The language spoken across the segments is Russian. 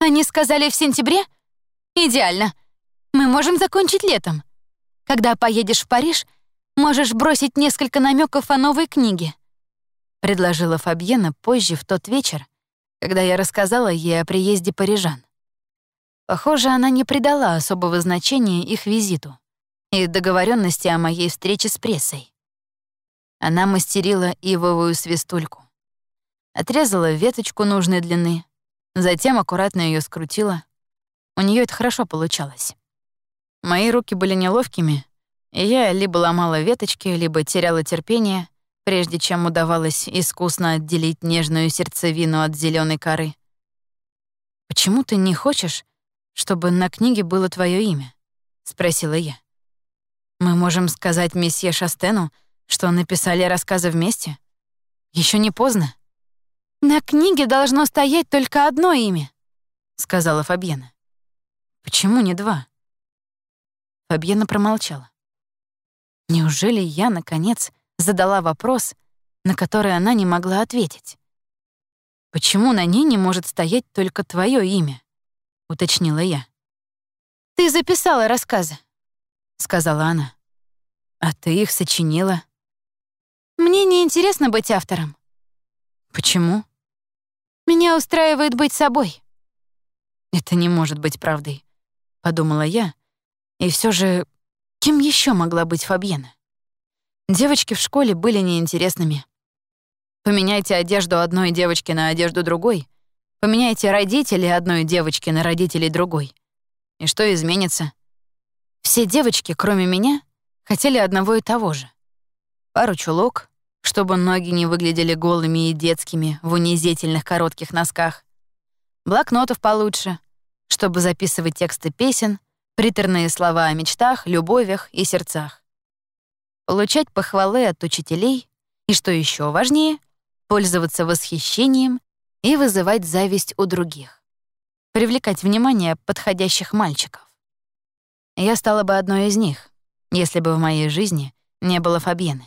Они сказали в сентябре? Идеально. Мы можем закончить летом. Когда поедешь в Париж, можешь бросить несколько намеков о новой книге. Предложила Фабьена позже, в тот вечер, когда я рассказала ей о приезде парижан. Похоже, она не придала особого значения их визиту и договоренности о моей встрече с прессой. Она мастерила ивовую свистульку. Отрезала веточку нужной длины, затем аккуратно ее скрутила. У нее это хорошо получалось. Мои руки были неловкими, и я либо ломала веточки, либо теряла терпение, прежде чем удавалось искусно отделить нежную сердцевину от зеленой коры. «Почему ты не хочешь, чтобы на книге было твое имя?» — спросила я. «Мы можем сказать месье Шастену, что написали рассказы вместе? Еще не поздно?» «На книге должно стоять только одно имя», — сказала Фабьена. «Почему не два?» Фабьена промолчала. Неужели я, наконец, задала вопрос, на который она не могла ответить? «Почему на ней не может стоять только твое имя?» — уточнила я. «Ты записала рассказы», — сказала она. «А ты их сочинила?» «Мне не интересно быть автором». «Почему?» Меня устраивает быть собой». «Это не может быть правдой», — подумала я. И все же, кем еще могла быть Фабьена? Девочки в школе были неинтересными. Поменяйте одежду одной девочки на одежду другой, поменяйте родителей одной девочки на родителей другой. И что изменится? Все девочки, кроме меня, хотели одного и того же. Пару чулок, чтобы ноги не выглядели голыми и детскими в унизительных коротких носках. Блокнотов получше, чтобы записывать тексты песен, приторные слова о мечтах, любовях и сердцах. Получать похвалы от учителей и, что еще важнее, пользоваться восхищением и вызывать зависть у других. Привлекать внимание подходящих мальчиков. Я стала бы одной из них, если бы в моей жизни не было Фабьены.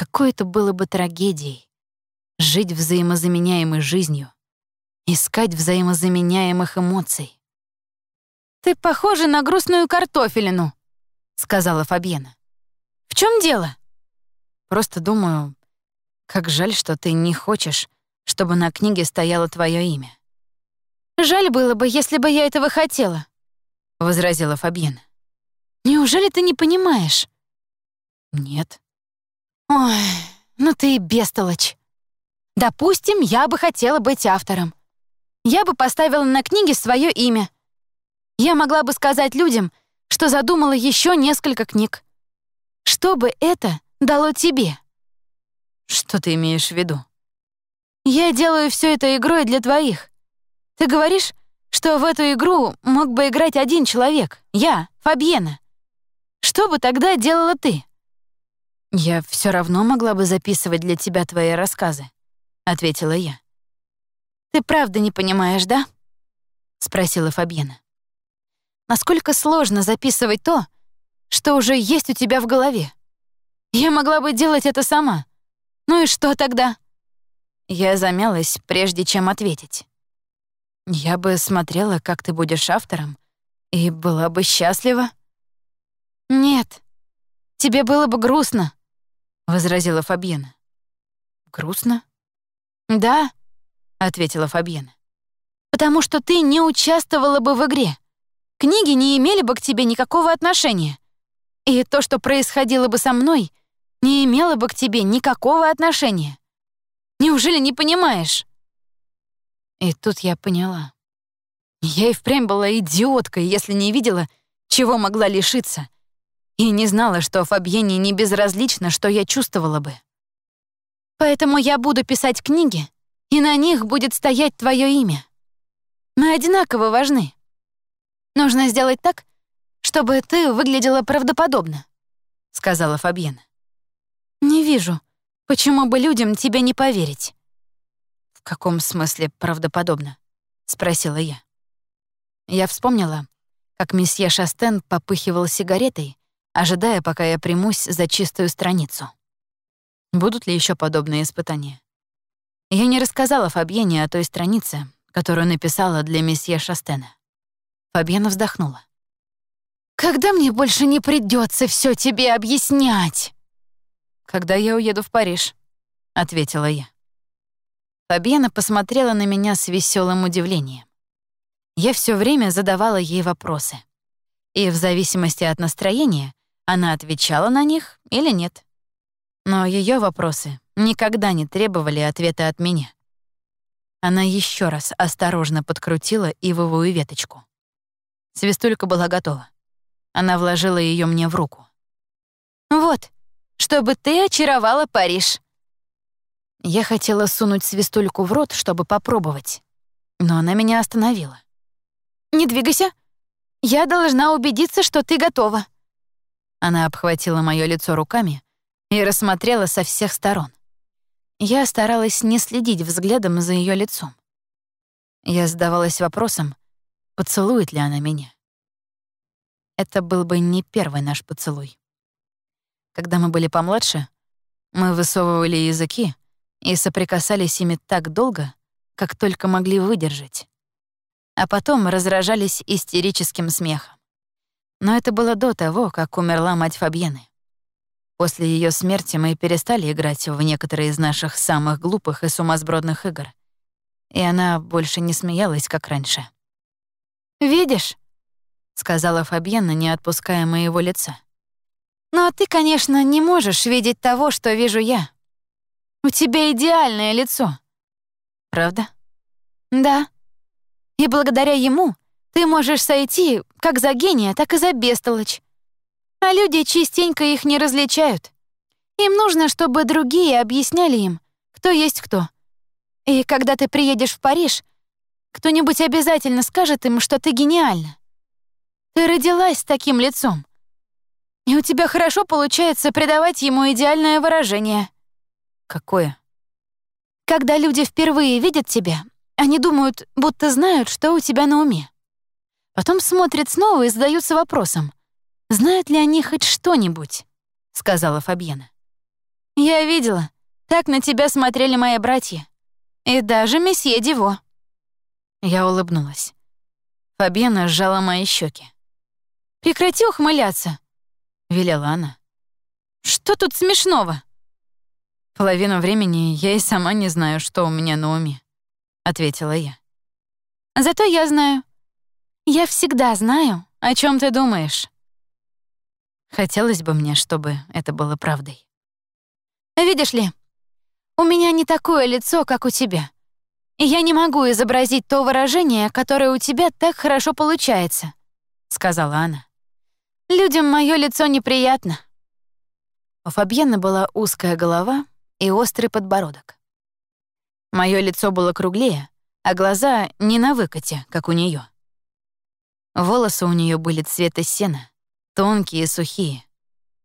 Какой это было бы трагедией — жить взаимозаменяемой жизнью, искать взаимозаменяемых эмоций. «Ты похожа на грустную картофелину», — сказала Фабьена. «В чем дело?» «Просто думаю, как жаль, что ты не хочешь, чтобы на книге стояло твое имя». «Жаль было бы, если бы я этого хотела», — возразила Фабьена. «Неужели ты не понимаешь?» «Нет», Ой, ну ты и бестолочь. Допустим, я бы хотела быть автором. Я бы поставила на книге свое имя. Я могла бы сказать людям, что задумала еще несколько книг. Что бы это дало тебе? Что ты имеешь в виду? Я делаю все это игрой для твоих. Ты говоришь, что в эту игру мог бы играть один человек, я, Фабьена. Что бы тогда делала ты? «Я все равно могла бы записывать для тебя твои рассказы», — ответила я. «Ты правда не понимаешь, да?» — спросила Фабьена. «Насколько сложно записывать то, что уже есть у тебя в голове? Я могла бы делать это сама. Ну и что тогда?» Я замялась, прежде чем ответить. «Я бы смотрела, как ты будешь автором, и была бы счастлива». «Нет, тебе было бы грустно», возразила Фабьена. Грустно? Да, ответила Фабьена. Потому что ты не участвовала бы в игре. Книги не имели бы к тебе никакого отношения. И то, что происходило бы со мной, не имело бы к тебе никакого отношения. Неужели не понимаешь? И тут я поняла. Я и впрямь была идиоткой, если не видела, чего могла лишиться — и не знала, что Фабьене не безразлично, что я чувствовала бы. Поэтому я буду писать книги, и на них будет стоять твое имя. Мы одинаково важны. Нужно сделать так, чтобы ты выглядела правдоподобно, сказала Фабьена. Не вижу, почему бы людям тебе не поверить. В каком смысле правдоподобно? спросила я. Я вспомнила, как месье Шастен попыхивал сигаретой, ожидая, пока я примусь за чистую страницу. Будут ли еще подобные испытания? Я не рассказала Фабьене о той странице, которую написала для месье Шастена. Фабьена вздохнула. «Когда мне больше не придется все тебе объяснять?» «Когда я уеду в Париж», — ответила я. Фабьена посмотрела на меня с веселым удивлением. Я все время задавала ей вопросы. И в зависимости от настроения она отвечала на них или нет. Но ее вопросы никогда не требовали ответа от меня. Она еще раз осторожно подкрутила ивовую веточку. Свистулька была готова. Она вложила ее мне в руку. «Вот, чтобы ты очаровала Париж». Я хотела сунуть свистульку в рот, чтобы попробовать, но она меня остановила. «Не двигайся. Я должна убедиться, что ты готова». Она обхватила мое лицо руками и рассмотрела со всех сторон. Я старалась не следить взглядом за ее лицом. Я задавалась вопросом, поцелует ли она меня. Это был бы не первый наш поцелуй. Когда мы были помладше, мы высовывали языки и соприкасались ими так долго, как только могли выдержать а потом разражались истерическим смехом. Но это было до того, как умерла мать Фабьены. После ее смерти мы перестали играть в некоторые из наших самых глупых и сумасбродных игр. И она больше не смеялась, как раньше. «Видишь?» — сказала Фабьена, не отпуская моего лица. «Но ты, конечно, не можешь видеть того, что вижу я. У тебя идеальное лицо». «Правда?» «Да», и благодаря ему ты можешь сойти как за гения, так и за бестолочь. А люди частенько их не различают. Им нужно, чтобы другие объясняли им, кто есть кто. И когда ты приедешь в Париж, кто-нибудь обязательно скажет им, что ты гениальна. Ты родилась с таким лицом. И у тебя хорошо получается придавать ему идеальное выражение. Какое? Когда люди впервые видят тебя, они думают, будто знают, что у тебя на уме. Потом смотрят снова и задаются вопросом, знают ли они хоть что-нибудь, — сказала Фабьена. «Я видела, так на тебя смотрели мои братья. И даже месье Диво». Я улыбнулась. Фабьена сжала мои щеки. «Прекрати ухмыляться», — велела она. «Что тут смешного?» Половину времени я и сама не знаю, что у меня на уме. — ответила я. «Зато я знаю. Я всегда знаю, о чем ты думаешь». Хотелось бы мне, чтобы это было правдой. «Видишь ли, у меня не такое лицо, как у тебя. И я не могу изобразить то выражение, которое у тебя так хорошо получается», — сказала она. «Людям мое лицо неприятно». У Фабьена была узкая голова и острый подбородок. Мое лицо было круглее, а глаза не на выкате, как у нее. Волосы у нее были цвета сена, тонкие и сухие,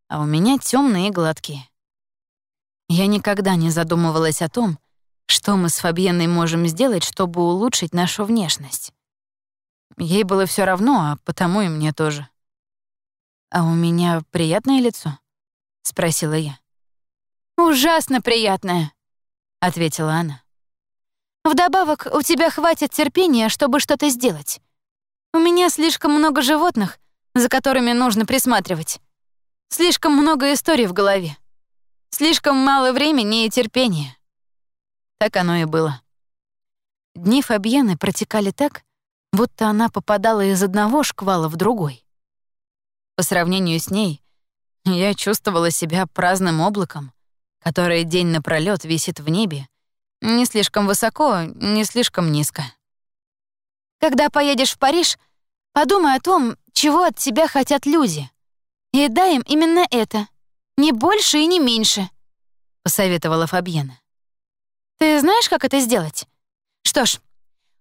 а у меня темные и гладкие. Я никогда не задумывалась о том, что мы с Фабьеной можем сделать, чтобы улучшить нашу внешность. Ей было все равно, а потому и мне тоже. «А у меня приятное лицо?» — спросила я. «Ужасно приятное», — ответила она. Вдобавок, у тебя хватит терпения, чтобы что-то сделать. У меня слишком много животных, за которыми нужно присматривать. Слишком много историй в голове. Слишком мало времени и терпения. Так оно и было. Дни Фабьены протекали так, будто она попадала из одного шквала в другой. По сравнению с ней, я чувствовала себя праздным облаком, которое день напролёт висит в небе не слишком высоко, не слишком низко. Когда поедешь в Париж, подумай о том, чего от тебя хотят люди. И дай им именно это. Не больше и не меньше, — посоветовала Фабьена. Ты знаешь, как это сделать? Что ж,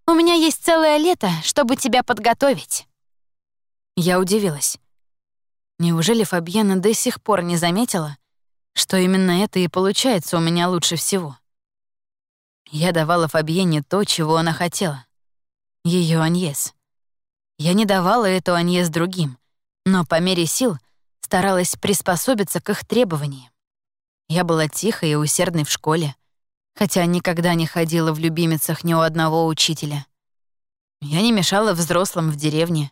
у меня есть целое лето, чтобы тебя подготовить. Я удивилась. Неужели Фабьена до сих пор не заметила, что именно это и получается у меня лучше всего? Я давала Фабьене то, чего она хотела. Ее Аньес. Я не давала эту Аньес другим, но по мере сил старалась приспособиться к их требованиям. Я была тихой и усердной в школе, хотя никогда не ходила в любимицах ни у одного учителя. Я не мешала взрослым в деревне.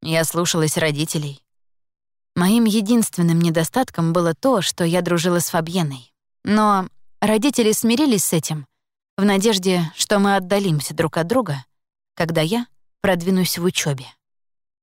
Я слушалась родителей. Моим единственным недостатком было то, что я дружила с Фабьеной. Но родители смирились с этим, в надежде, что мы отдалимся друг от друга, когда я продвинусь в учебе.